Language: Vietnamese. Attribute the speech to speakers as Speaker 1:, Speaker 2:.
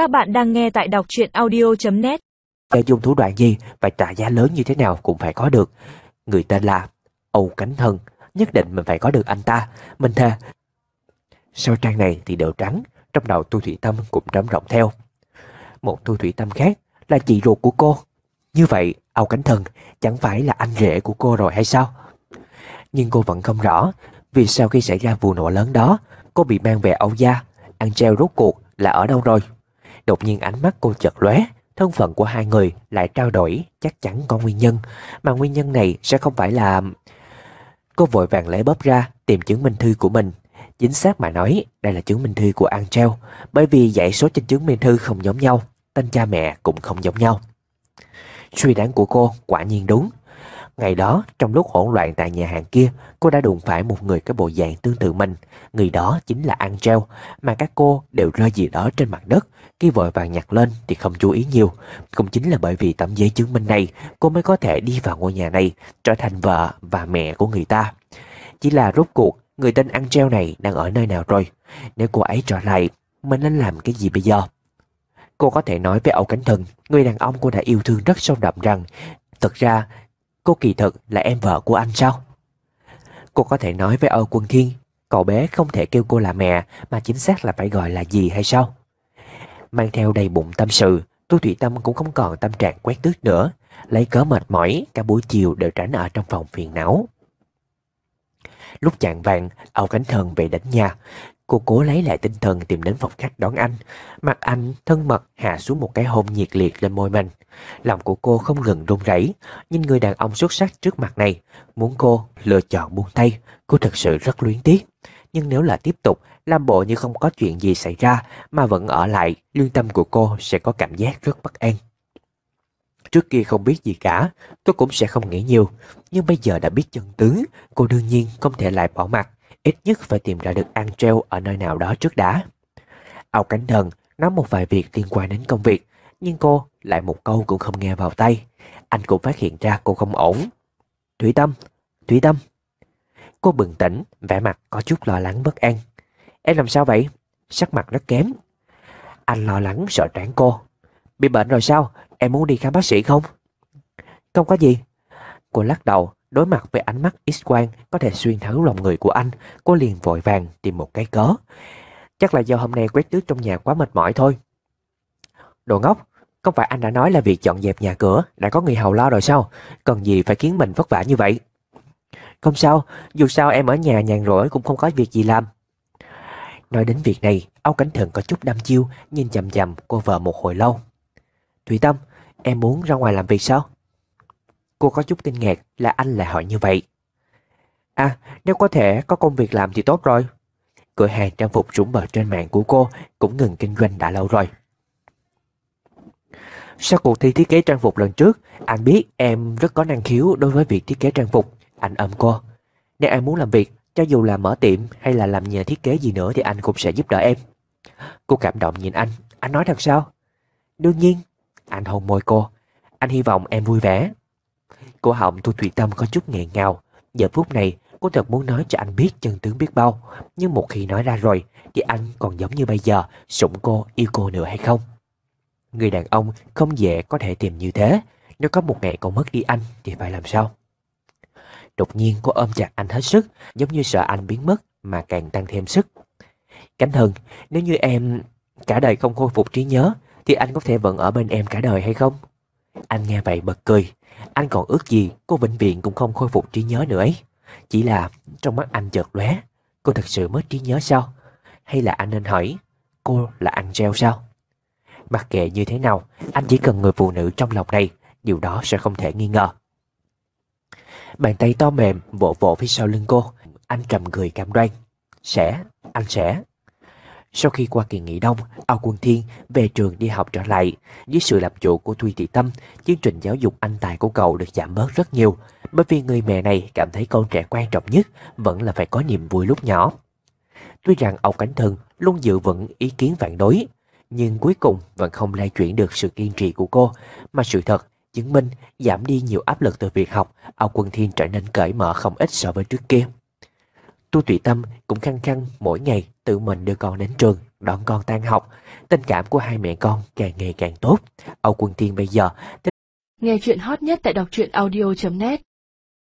Speaker 1: Các bạn đang nghe tại đọc truyện audio.net
Speaker 2: Cho dùng thủ đoạn gì và trả giá lớn như thế nào cũng phải có được. Người tên là Âu Cánh Thân, nhất định mình phải có được anh ta. Mình thề. Sau trang này thì đều trắng, trong đầu Tu Thủy Tâm cũng trống rộng theo. Một Tu Thủy Tâm khác là chị ruột của cô. Như vậy, Âu Cánh Thân chẳng phải là anh rể của cô rồi hay sao? Nhưng cô vẫn không rõ vì sau khi xảy ra vụ nổ lớn đó, cô bị mang về Âu Gia. Angel rốt cuộc là ở đâu rồi? Đột nhiên ánh mắt cô chợt lóe, thân phận của hai người lại trao đổi, chắc chắn có nguyên nhân, mà nguyên nhân này sẽ không phải là... Cô vội vàng lấy bóp ra, tìm chứng minh thư của mình. Chính xác mà nói, đây là chứng minh thư của Angel, bởi vì dãy số trên chứng minh thư không giống nhau, tên cha mẹ cũng không giống nhau. Suy đoán của cô quả nhiên đúng. Ngày đó, trong lúc hỗn loạn tại nhà hàng kia, cô đã đụng phải một người có bộ dạng tương tự mình. Người đó chính là Angel, mà các cô đều rơi gì đó trên mặt đất. Khi vội vàng nhặt lên thì không chú ý nhiều. Cũng chính là bởi vì tấm giấy chứng minh này, cô mới có thể đi vào ngôi nhà này, trở thành vợ và mẹ của người ta. Chỉ là rốt cuộc, người tên Angel này đang ở nơi nào rồi? Nếu cô ấy trở lại, mình nên làm cái gì bây giờ? Cô có thể nói với Âu Cánh Thần, người đàn ông cô đã yêu thương rất sâu đậm rằng, thật ra cô kỳ thực là em vợ của anh sao? Cô có thể nói với Âu Quân Thiên, cậu bé không thể kêu cô là mẹ mà chính xác là phải gọi là gì hay sao? Mang theo đầy bụng tâm sự, Tu Thủy Tâm cũng không còn tâm trạng quét tước nữa, lấy cớ mệt mỏi, cả buổi chiều đều tránh ở trong phòng phiền não. Lúc chạng vàng, Âu Khánh Thần về đến nhà, cô cố lấy lại tinh thần tìm đến phòng khách đón anh. Mặt anh thân mật hạ xuống một cái hôn nhiệt liệt lên môi mình. Lòng của cô không ngừng run rẩy, nhìn người đàn ông xuất sắc trước mặt này, muốn cô lựa chọn buông tay, cô thật sự rất luyến tiếc. Nhưng nếu là tiếp tục, làm bộ như không có chuyện gì xảy ra mà vẫn ở lại, lương tâm của cô sẽ có cảm giác rất bất an. Trước kia không biết gì cả, tôi cũng sẽ không nghĩ nhiều. Nhưng bây giờ đã biết chân tướng, cô đương nhiên không thể lại bỏ mặt. Ít nhất phải tìm ra được Angel ở nơi nào đó trước đã. Âu Cánh Thần nói một vài việc liên quan đến công việc, nhưng cô lại một câu cũng không nghe vào tay. Anh cũng phát hiện ra cô không ổn. Thủy Tâm, Thủy Tâm. Cô bừng tỉnh, vẻ mặt có chút lo lắng bất an. Em làm sao vậy? Sắc mặt rất kém. Anh lo lắng sợ trán cô. Bị bệnh rồi sao? Em muốn đi khám bác sĩ không? Không có gì. Cô lắc đầu, đối mặt với ánh mắt x-quang có thể xuyên thấu lòng người của anh. Cô liền vội vàng tìm một cái cớ. Chắc là do hôm nay quét tước trong nhà quá mệt mỏi thôi. Đồ ngốc, không phải anh đã nói là việc dọn dẹp nhà cửa đã có người hầu lo rồi sao? Cần gì phải khiến mình vất vả như vậy? Không sao, dù sao em ở nhà nhàn rỗi cũng không có việc gì làm. Nói đến việc này, Âu Cảnh Thần có chút đăm chiêu, nhìn chầm chầm cô vợ một hồi lâu. Thủy Tâm, em muốn ra ngoài làm việc sao? Cô có chút kinh ngạc là anh lại hỏi như vậy. À, nếu có thể có công việc làm thì tốt rồi. Cửa hàng trang phục trúng bờ trên mạng của cô cũng ngừng kinh doanh đã lâu rồi. Sau cuộc thi thiết kế trang phục lần trước, anh biết em rất có năng khiếu đối với việc thiết kế trang phục. Anh ôm cô. Nếu em muốn làm việc, cho dù là mở tiệm hay là làm nhà thiết kế gì nữa thì anh cũng sẽ giúp đỡ em. Cô cảm động nhìn anh. Anh nói thật sao? Đương nhiên. Anh hôn môi cô. Anh hy vọng em vui vẻ. Cô họng Thu Thủy Tâm có chút nghẹn ngào. Giờ phút này, cô thật muốn nói cho anh biết chân tướng biết bao. Nhưng một khi nói ra rồi, thì anh còn giống như bây giờ, sủng cô, yêu cô nữa hay không? Người đàn ông không dễ có thể tìm như thế. Nếu có một ngày cô mất đi anh thì phải làm sao? Đột nhiên cô ôm chặt anh hết sức, giống như sợ anh biến mất mà càng tăng thêm sức. Cánh Hưng, nếu như em cả đời không khôi phục trí nhớ, thì anh có thể vẫn ở bên em cả đời hay không? Anh nghe vậy bật cười. Anh còn ước gì cô vĩnh viễn cũng không khôi phục trí nhớ nữa ấy. Chỉ là trong mắt anh chợt lóe, cô thật sự mất trí nhớ sao? Hay là anh nên hỏi, cô là Angel sao? Mặc kệ như thế nào, anh chỉ cần người phụ nữ trong lòng này, điều đó sẽ không thể nghi ngờ. Bàn tay to mềm vỗ vỗ phía sau lưng cô, anh trầm cười cam đoan. Sẽ, anh sẽ. Sau khi qua kỳ nghỉ đông, Âu Quân Thiên về trường đi học trở lại. Dưới sự làm chủ của Thuy Thị Tâm, chương trình giáo dục anh tài của cậu được giảm bớt rất nhiều. Bởi vì người mẹ này cảm thấy con trẻ quan trọng nhất vẫn là phải có niềm vui lúc nhỏ. Tuy rằng Âu Cảnh Thần luôn giữ vững ý kiến phản đối, nhưng cuối cùng vẫn không lay chuyển được sự kiên trì của cô, mà sự thật chứng minh giảm đi nhiều áp lực từ việc học, Âu Quân Thiên trở nên cởi mở không ít so với trước kia. Tu Tụy Tâm cũng khăng khăng mỗi ngày tự mình đưa con đến trường. đón con tan học. Tình cảm của hai mẹ con càng ngày càng tốt. Âu Quân Thiên bây giờ,
Speaker 1: Nghe chuyện hot nhất tại đọc truyện audio.net